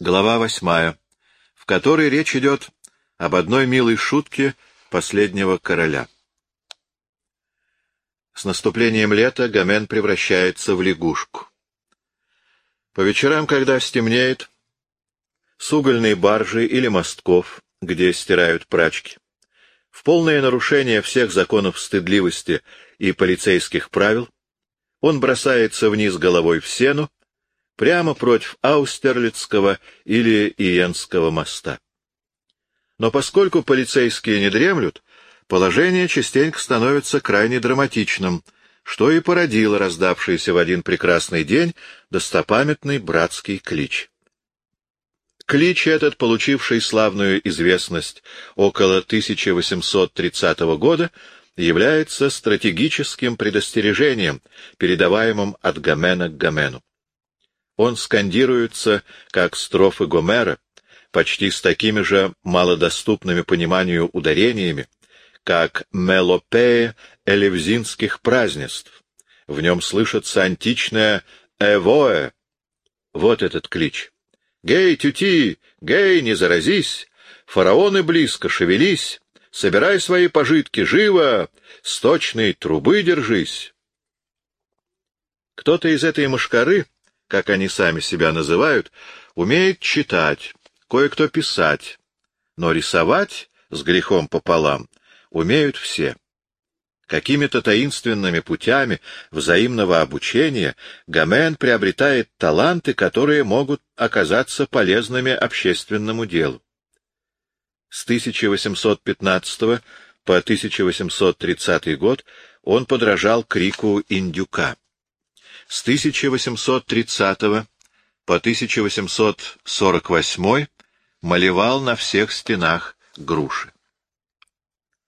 Глава восьмая, в которой речь идет об одной милой шутке последнего короля. С наступлением лета Гомен превращается в лягушку. По вечерам, когда стемнеет, с угольной баржи или мостков, где стирают прачки, в полное нарушение всех законов стыдливости и полицейских правил, он бросается вниз головой в сену, прямо против Аустерлицкого или Иенского моста. Но поскольку полицейские не дремлют, положение частенько становится крайне драматичным, что и породило раздавшийся в один прекрасный день достопамятный братский клич. Клич этот, получивший славную известность около 1830 года, является стратегическим предостережением, передаваемым от Гомена к Гомену. Он скандируется, как строфы Гомера, почти с такими же малодоступными пониманию ударениями, как мелопея элевзинских празднеств. В нем слышится античное «эвоэ». Вот этот клич. «Гей, тюти! Гей, не заразись! Фараоны близко, шевелись! Собирай свои пожитки, живо! Сточной трубы держись!» Кто-то из этой мошкары, как они сами себя называют, умеет читать, кое-кто писать, но рисовать с грехом пополам умеют все. Какими-то таинственными путями взаимного обучения Гомен приобретает таланты, которые могут оказаться полезными общественному делу. С 1815 по 1830 год он подражал крику индюка. С 1830 по 1848 малевал на всех стенах груши.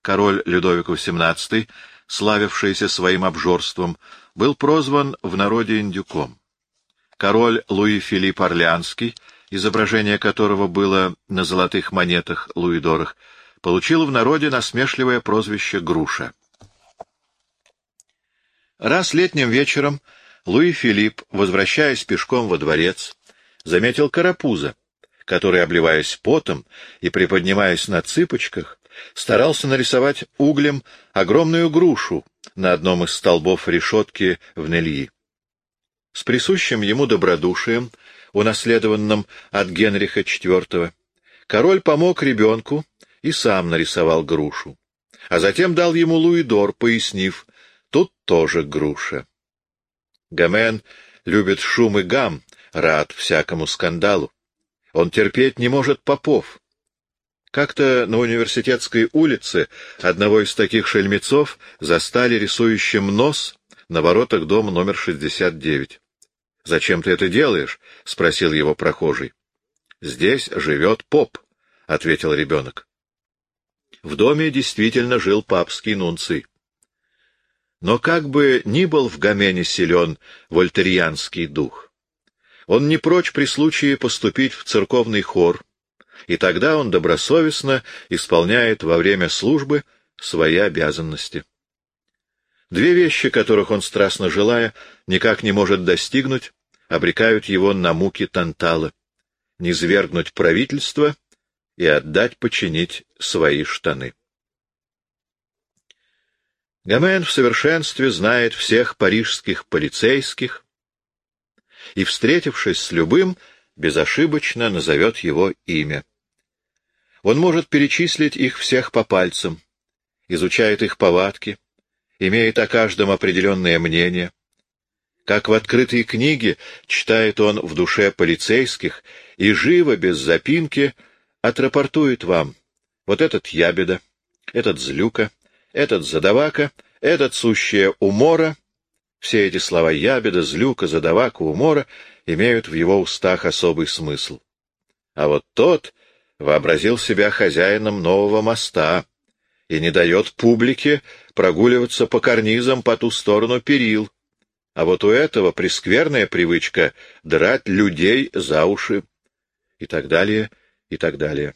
Король Людовик XVIII, славившийся своим обжорством, был прозван в народе индюком. Король Луи Филипп Орлеанский, изображение которого было на золотых монетах Луидорах, получил в народе насмешливое прозвище «Груша». Раз летним вечером Луи Филипп, возвращаясь пешком во дворец, заметил карапуза, который, обливаясь потом и приподнимаясь на цыпочках, старался нарисовать углем огромную грушу на одном из столбов решетки в Нельи. С присущим ему добродушием, унаследованным от Генриха IV, король помог ребенку и сам нарисовал грушу, а затем дал ему луидор, пояснив, тут тоже груша. Гомен любит шум и гам, рад всякому скандалу. Он терпеть не может попов. Как-то на университетской улице одного из таких шельмецов застали рисующим нос на воротах дома номер 69. — Зачем ты это делаешь? — спросил его прохожий. — Здесь живет поп, — ответил ребенок. В доме действительно жил папский нунций. Но как бы ни был в Гомене силен вольтерианский дух, он не прочь при случае поступить в церковный хор, и тогда он добросовестно исполняет во время службы свои обязанности. Две вещи, которых он, страстно желая, никак не может достигнуть, обрекают его на муки Тантала — низвергнуть правительство и отдать починить свои штаны. Гомен в совершенстве знает всех парижских полицейских, и, встретившись с любым, безошибочно назовет его имя. Он может перечислить их всех по пальцам, изучает их повадки, имеет о каждом определенное мнение. Как в открытой книге читает он в душе полицейских и живо, без запинки, отрапортует вам. Вот этот ябеда, этот злюка, этот задавака, этот сущая умора, все эти слова ябеда, злюка, задавака, умора имеют в его устах особый смысл. А вот тот вообразил себя хозяином нового моста и не дает публике прогуливаться по карнизам по ту сторону перил. А вот у этого прескверная привычка драть людей за уши. И так далее, и так далее.